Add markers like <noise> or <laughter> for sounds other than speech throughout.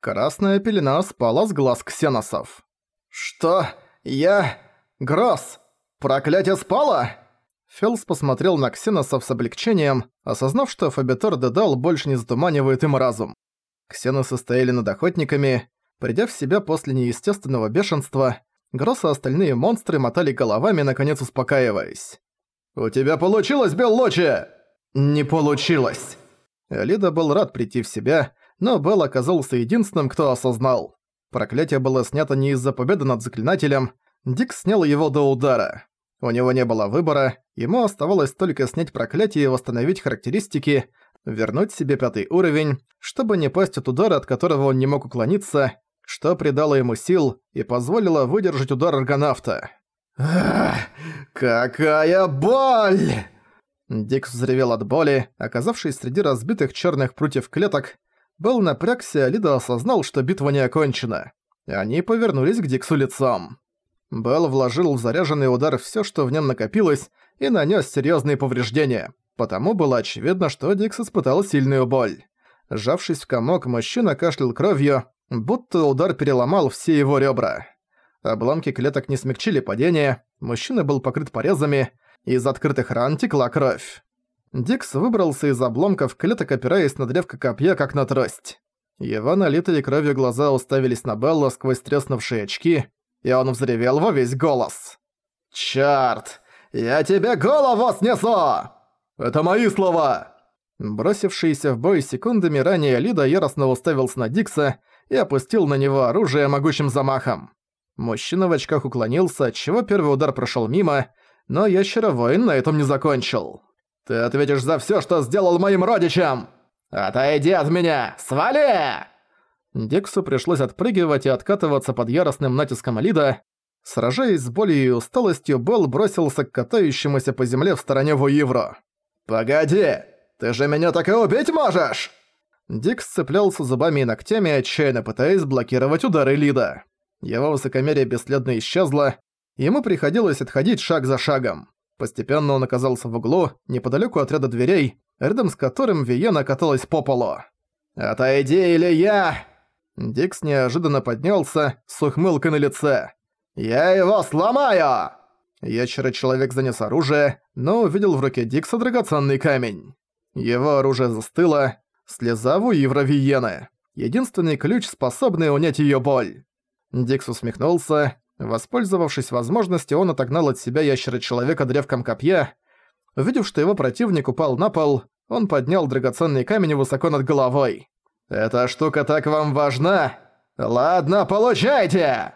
Красная пелена спала с глаз ксеносов. «Что? Я... Гросс? Проклятие спало?» Фелс посмотрел на ксеносов с облегчением, осознав, что Фабитор Дедал больше не затуманивает им разум. Ксеносы стояли над охотниками. Придя в себя после неестественного бешенства, Гросс и остальные монстры мотали головами, наконец успокаиваясь. «У тебя получилось, Беллочи!» «Не получилось!» Лида был рад прийти в себя, но Белл оказался единственным, кто осознал. Проклятие было снято не из-за победы над заклинателем, Дик снял его до удара. У него не было выбора, ему оставалось только снять проклятие и восстановить характеристики, вернуть себе пятый уровень, чтобы не пасть от удара, от которого он не мог уклониться, что придало ему сил и позволило выдержать удар аргонавта. «Ах, какая боль!» Дик взревел от боли, оказавшись среди разбитых черных прутьев клеток. Был напрягся, а Лида осознал, что битва не окончена. Они повернулись к Диксу лицом. Белл вложил в заряженный удар все, что в нем накопилось, и нанес серьезные повреждения. Потому было очевидно, что Дикс испытал сильную боль. Сжавшись в комок, мужчина кашлял кровью, будто удар переломал все его ребра. Обломки клеток не смягчили падение, мужчина был покрыт порезами, из открытых ран текла кровь. Дикс выбрался из обломков клеток, опираясь на древко копья, как на трость. Его налитые кровью глаза уставились на Белла сквозь треснувшие очки, и он взревел во весь голос. «Чёрт! Я тебе голову снесу!» «Это мои слова!» Бросившийся в бой секундами ранее Лида яростно уставился на Дикса и опустил на него оружие могучим замахом. Мужчина в очках уклонился, отчего первый удар прошел мимо, но ящеровоин на этом не закончил. «Ты ответишь за все, что сделал моим родичам! Отойди от меня! Свали!» Диксу пришлось отпрыгивать и откатываться под яростным натиском Лида. Сражаясь с болью и усталостью, Белл бросился к катающемуся по земле в стороне Вуивро. «Погоди! Ты же меня так и убить можешь!» Дикс цеплялся зубами и ногтями, отчаянно пытаясь блокировать удары Лида. Его высокомерие бесследно исчезло, Ему приходилось отходить шаг за шагом. Постепенно он оказался в углу, неподалеку от ряда дверей, рядом с которым Виена каталась по полу. «Отойди, или я!» Дикс неожиданно поднялся, с ухмылкой на лице. «Я его сломаю!» Ящера-человек занес оружие, но увидел в руке Дикса драгоценный камень. Его оружие застыло, слеза в Уивра. Единственный ключ, способный унять её боль. Дикс усмехнулся, Воспользовавшись возможностью, он отогнал от себя ящера-человека древком копья. Увидев, что его противник упал на пол, он поднял драгоценный камень высоко над головой. «Эта штука так вам важна? Ладно, получайте!»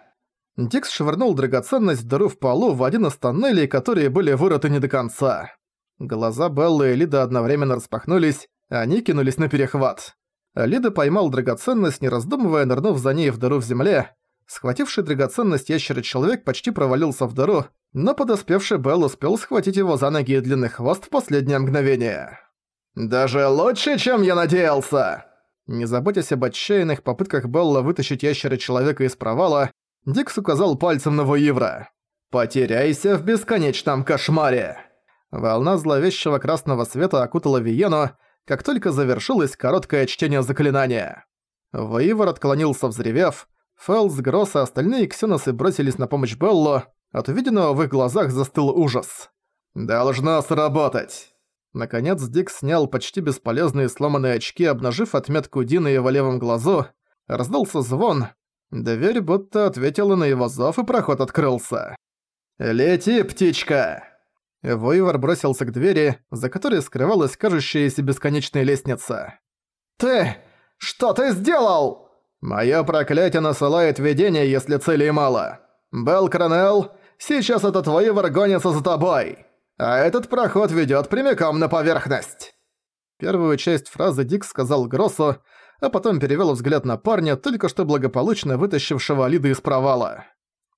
Дикс швырнул драгоценность в дыру в полу в один из тоннелей, которые были вырыты не до конца. Глаза Беллы и Лида одновременно распахнулись, они кинулись на перехват. Лида поймал драгоценность, не раздумывая, нырнув за ней в дыру в земле, Схвативший драгоценность ящера-человек почти провалился в дыру, но подоспевший Белл успел схватить его за ноги и длинный хвост в последнее мгновение. «Даже лучше, чем я надеялся!» Не заботясь об отчаянных попытках Белла вытащить ящера-человека из провала, Дикс указал пальцем на Вуивра. «Потеряйся в бесконечном кошмаре!» Волна зловещего красного света окутала Виену, как только завершилось короткое чтение заклинания. Воивор отклонился взревев, Фэлс, Гросс и остальные ксеносы бросились на помощь Беллу. От увиденного в их глазах застыл ужас. «Должно сработать!» Наконец Дик снял почти бесполезные сломанные очки, обнажив отметку Дина его левом глазу. Раздался звон. Дверь будто ответила на его зов, и проход открылся. «Лети, птичка!» Войвор бросился к двери, за которой скрывалась кажущаяся бесконечная лестница. «Ты! Что ты сделал?» «Моё проклятие насылает видение, если целей мало. Белл Кронелл, сейчас этот вывор гонится за тобой, а этот проход ведёт прямиком на поверхность». Первую часть фразы Дик сказал Гроссу, а потом перевёл взгляд на парня, только что благополучно вытащившего Лиды из провала.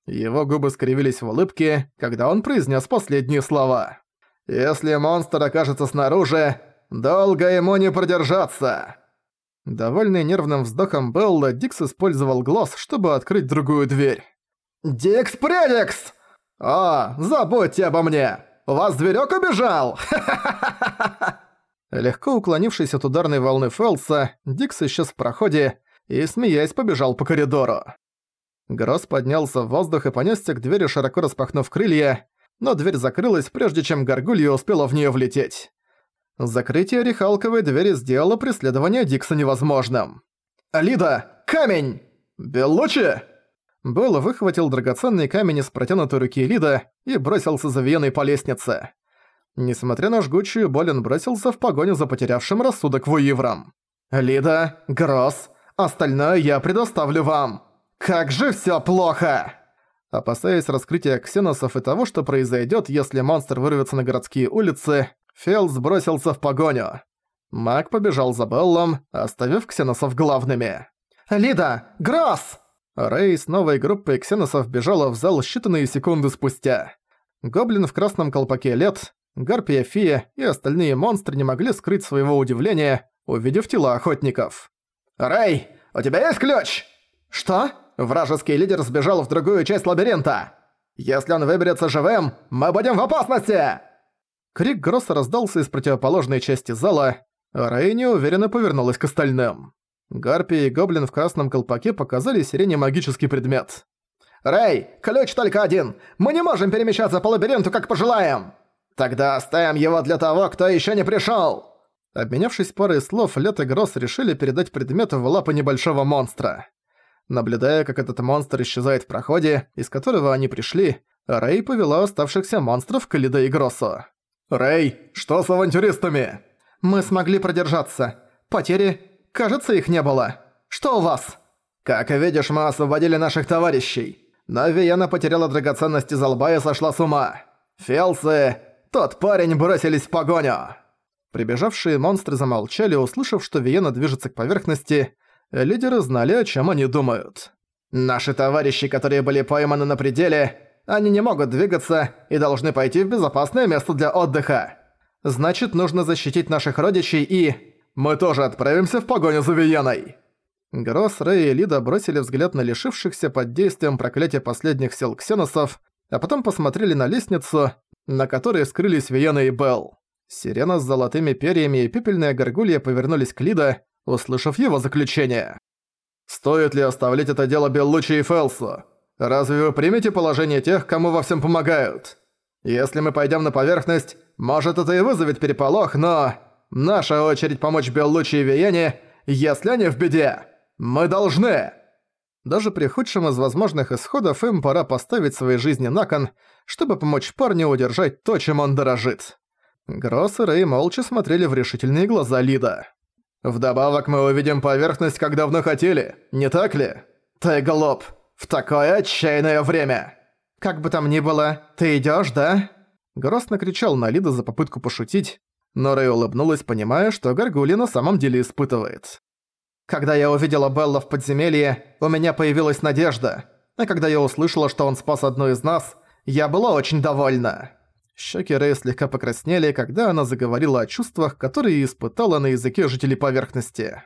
Его губы скривились в улыбке, когда он произнес последние слова. «Если монстр окажется снаружи, долго ему не продержаться!» Довольный нервным вздохом Белла, Дикс использовал глаз, чтобы открыть другую дверь. «Дикс Предикс! О, забудьте обо мне! У вас зверёк убежал! <laughs> Легко уклонившись от ударной волны Фелса, Дикс исчез в проходе, и, смеясь, побежал по коридору. Гросс поднялся в воздух и понесся к двери, широко распахнув крылья, но дверь закрылась, прежде чем горгулья успела в нее влететь. Закрытие рехалковой двери сделало преследование Дикса невозможным. «Алида! Камень! Беллучи!» Белл выхватил драгоценный камень из протянутой руки Лида и бросился за Веной по лестнице. Несмотря на жгучую боль, он бросился в погоню за потерявшим рассудок Вуивром. «Лида, Гросс, остальное я предоставлю вам! Как же всё плохо!» Опасаясь раскрытия ксеносов и того, что произойдет, если монстр вырвется на городские улицы, Фелс бросился в погоню. Маг побежал за Беллом, оставив ксеносов главными. «Лида! Гросс!» Рэй с новой группой ксеносов бежала в зал считанные секунды спустя. Гоблин в красном колпаке лет, Гарпия Фия и остальные монстры не могли скрыть своего удивления, увидев тела охотников. «Рэй, у тебя есть ключ?» «Что?» Вражеский лидер сбежал в другую часть лабиринта. Если он выберется живым, мы будем в опасности!» Крик Гросса раздался из противоположной части зала, а Рэй неуверенно повернулась к остальным. Гарпи и Гоблин в красном колпаке показали сирене магический предмет. «Рэй, ключ только один! Мы не можем перемещаться по лабиринту, как пожелаем!» «Тогда оставим его для того, кто еще не пришел. Обменявшись парой слов, Лет и Гросс решили передать предмет в лапы небольшого монстра. Наблюдая, как этот монстр исчезает в проходе, из которого они пришли, Рэй повела оставшихся монстров к Лида и Гроссу. «Рэй, что с авантюристами?» «Мы смогли продержаться. Потери, кажется, их не было. Что у вас?» «Как видишь, мы освободили наших товарищей. Но Виена потеряла драгоценности за лба и сошла с ума. Фелсы, тот парень бросились в погоню!» Прибежавшие монстры замолчали, услышав, что Виена движется к поверхности, лидеры знали, о чем они думают. «Наши товарищи, которые были пойманы на пределе, они не могут двигаться и должны пойти в безопасное место для отдыха. Значит, нужно защитить наших родичей и... Мы тоже отправимся в погоню за Виеной!» Гросс, Рэй и Лида бросили взгляд на лишившихся под действием проклятия последних сил ксеносов, а потом посмотрели на лестницу, на которой скрылись Виена и Белл. Сирена с золотыми перьями и пепельная горгулья повернулись к Лида, услышав его заключение. «Стоит ли оставлять это дело Беллучи и Фелсу? Разве вы примете положение тех, кому во всем помогают? Если мы пойдем на поверхность, может это и вызовет переполох, но... Наша очередь помочь Беллучи и Виене, если они в беде. Мы должны!» Даже при худшем из возможных исходов им пора поставить свои жизни на кон, чтобы помочь парню удержать то, чем он дорожит. Гросс и Рэй молча смотрели в решительные глаза Лида. Вдобавок мы увидим поверхность, как давно хотели, не так ли? Ты глуп. В такое отчаянное время. Как бы там ни было, ты идёшь, да? Гросс накричал на Лида за попытку пошутить, но Рэй улыбнулась, понимая, что Гаргули на самом деле испытывает. Когда я увидела Белла в подземелье, у меня появилась надежда. А когда я услышала, что он спас одну из нас, я была очень довольна. Щеки Рэй слегка покраснели, когда она заговорила о чувствах, которые испытала на языке жителей поверхности.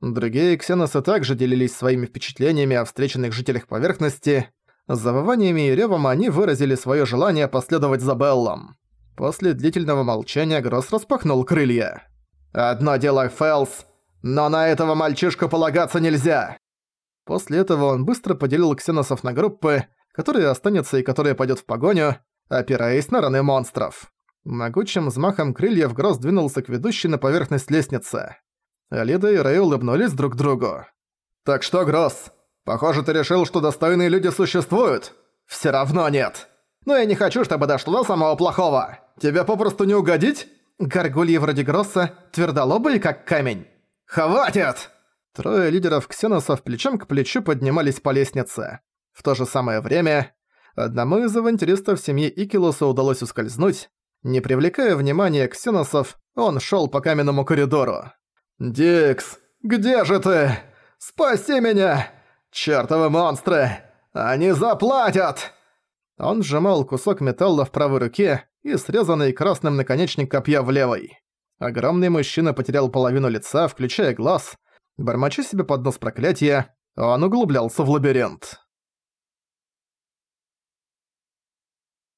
Другие ксеносы также делились своими впечатлениями о встреченных жителях поверхности. Завываниями и ревом они выразили свое желание последовать за Беллом. После длительного молчания Гросс распахнул крылья. «Одно дело Фэлс, но на этого мальчишку полагаться нельзя!» После этого он быстро поделил ксеносов на группы, которые останется и которые пойдет в погоню, опираясь на раны монстров. Могучим взмахом крыльев Гросс двинулся к ведущей на поверхность лестницы. Алида и Рэй улыбнулись друг другу. «Так что, Гросс, похоже, ты решил, что достойные люди существуют? Все равно нет. Но я не хочу, чтобы дошло до самого плохого. Тебе попросту не угодить?» Горгульи вроде Гросса, твердолобые как камень. «Хватит!» Трое лидеров ксеносов плечом к плечу поднимались по лестнице. В то же самое время Одному из авантюристов семьи Икилуса удалось ускользнуть. Не привлекая внимания ксеносов, он шёл по каменному коридору. «Дикс, где же ты? Спаси меня! Чёртовы монстры! Они заплатят!» Он сжимал кусок металла в правой руке и срезанный красным наконечник копья в левой. Огромный мужчина потерял половину лица, включая глаз. Бормоча себе под нос проклятия, он углублялся в лабиринт.